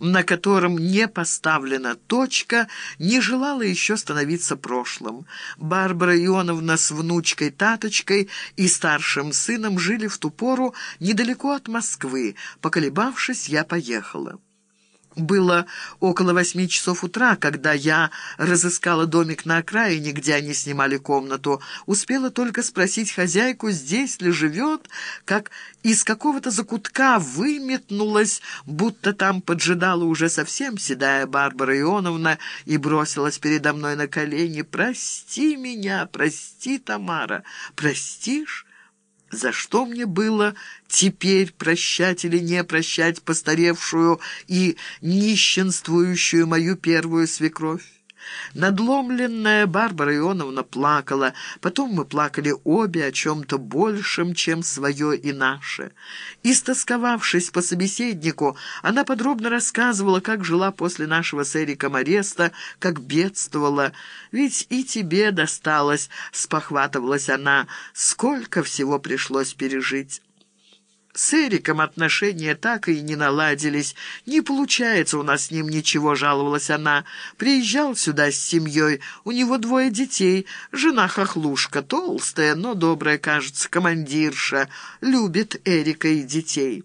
на котором не поставлена точка, не желала еще становиться прошлым. Барбара Ионовна с внучкой Таточкой и старшим сыном жили в ту пору недалеко от Москвы. Поколебавшись, я поехала. Было около восьми часов утра, когда я разыскала домик на окраине, где они снимали комнату. Успела только спросить хозяйку, здесь ли живет, как из какого-то закутка выметнулась, будто там поджидала уже совсем седая Барбара Ионовна и бросилась передо мной на колени. «Прости меня, прости, Тамара, простишь?» За что мне было теперь прощать или не прощать постаревшую и нищенствующую мою первую свекровь? Надломленная Барбара Ионовна плакала. Потом мы плакали обе о чем-то большем, чем свое и наше. Истосковавшись по собеседнику, она подробно рассказывала, как жила после нашего с Эриком ареста, как бедствовала. «Ведь и тебе досталось», — спохватывалась она, — «сколько всего пришлось пережить». С Эриком отношения так и не наладились. Не получается у нас с ним ничего, жаловалась она. Приезжал сюда с семьей, у него двое детей. Жена хохлушка, толстая, но добрая, кажется, командирша. Любит Эрика и детей.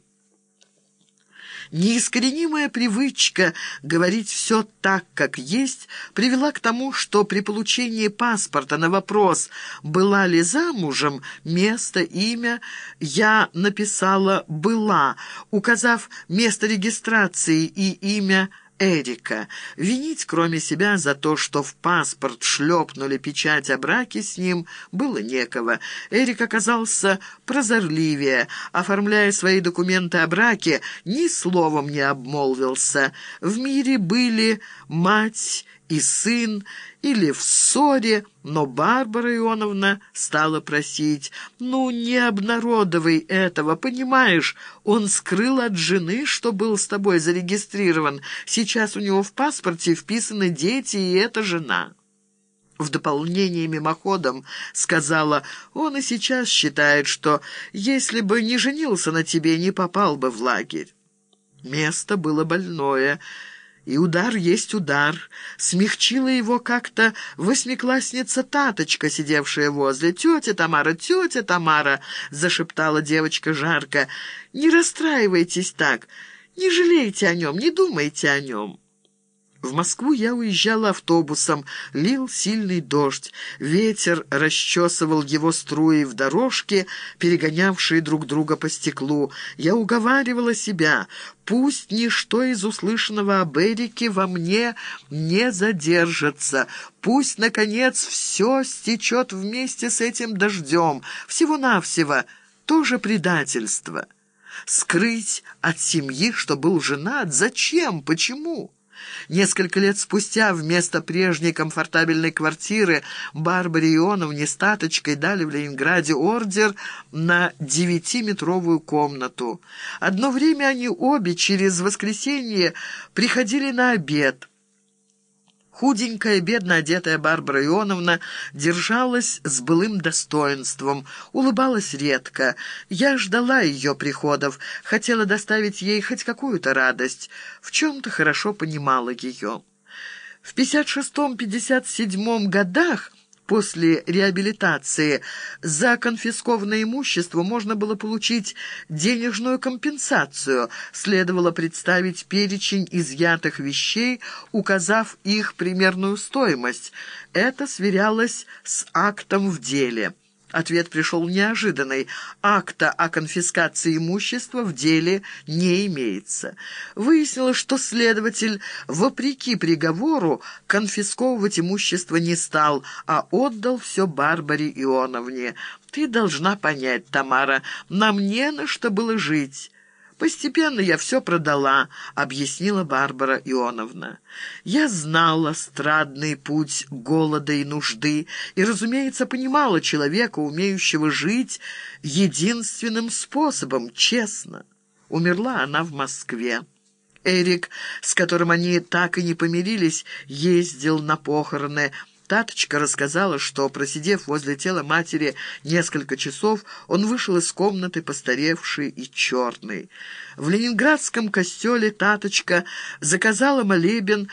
Неискоренимая привычка говорить все так, как есть, привела к тому, что при получении паспорта на вопрос «была ли замужем?» место, имя я написала «была», указав место регистрации и имя «была». Эрика. Винить, кроме себя, за то, что в паспорт шлепнули печать о браке с ним, было некого. Эрик оказался прозорливее. Оформляя свои документы о браке, ни словом не обмолвился. В мире были мать и сын, или в ссоре, но Барбара Ионовна стала просить, «Ну, не обнародовай этого, понимаешь, он скрыл от жены, что был с тобой зарегистрирован. Сейчас у него в паспорте вписаны дети, и эта жена». В дополнение мимоходом сказала, он и сейчас считает, что если бы не женился на тебе, не попал бы в лагерь. Место было больное, и удар есть удар. Смягчила его как-то восьмиклассница Таточка, сидевшая возле. «Тетя Тамара, тетя Тамара!» — зашептала девочка жарко. «Не расстраивайтесь так, не жалейте о нем, не думайте о нем». В Москву я уезжала автобусом. Лил сильный дождь. Ветер расчесывал его струи в дорожке, перегонявшие друг друга по стеклу. Я уговаривала себя, пусть ничто из услышанного об Эрике во мне не задержится. Пусть, наконец, все стечет вместе с этим дождем. Всего-навсего тоже предательство. Скрыть от семьи, что был женат? Зачем? Почему? Несколько лет спустя вместо прежней комфортабельной квартиры Барбаре Ионовне с дали в Ленинграде ордер на девятиметровую комнату. Одно время они обе через воскресенье приходили на обед – Худенькая, бедно одетая Барбара Ионовна держалась с былым достоинством, улыбалась редко. Я ждала ее приходов, хотела доставить ей хоть какую-то радость, в чем-то хорошо понимала ее. В 56-57 годах После реабилитации за конфискованное имущество можно было получить денежную компенсацию. Следовало представить перечень изъятых вещей, указав их примерную стоимость. Это сверялось с актом в деле. Ответ пришел неожиданный. Акта о конфискации имущества в деле не имеется. Выяснилось, что следователь, вопреки приговору, конфисковывать имущество не стал, а отдал все Барбаре Ионовне. «Ты должна понять, Тамара, нам не на что было жить». «Постепенно я все продала», — объяснила Барбара Ионовна. «Я знала страдный путь голода и нужды и, разумеется, понимала человека, умеющего жить единственным способом, честно. Умерла она в Москве». Эрик, с которым они так и не помирились, ездил на похороны, Таточка рассказала, что, просидев возле тела матери несколько часов, он вышел из комнаты постаревший и черный. В ленинградском костеле Таточка заказала молебен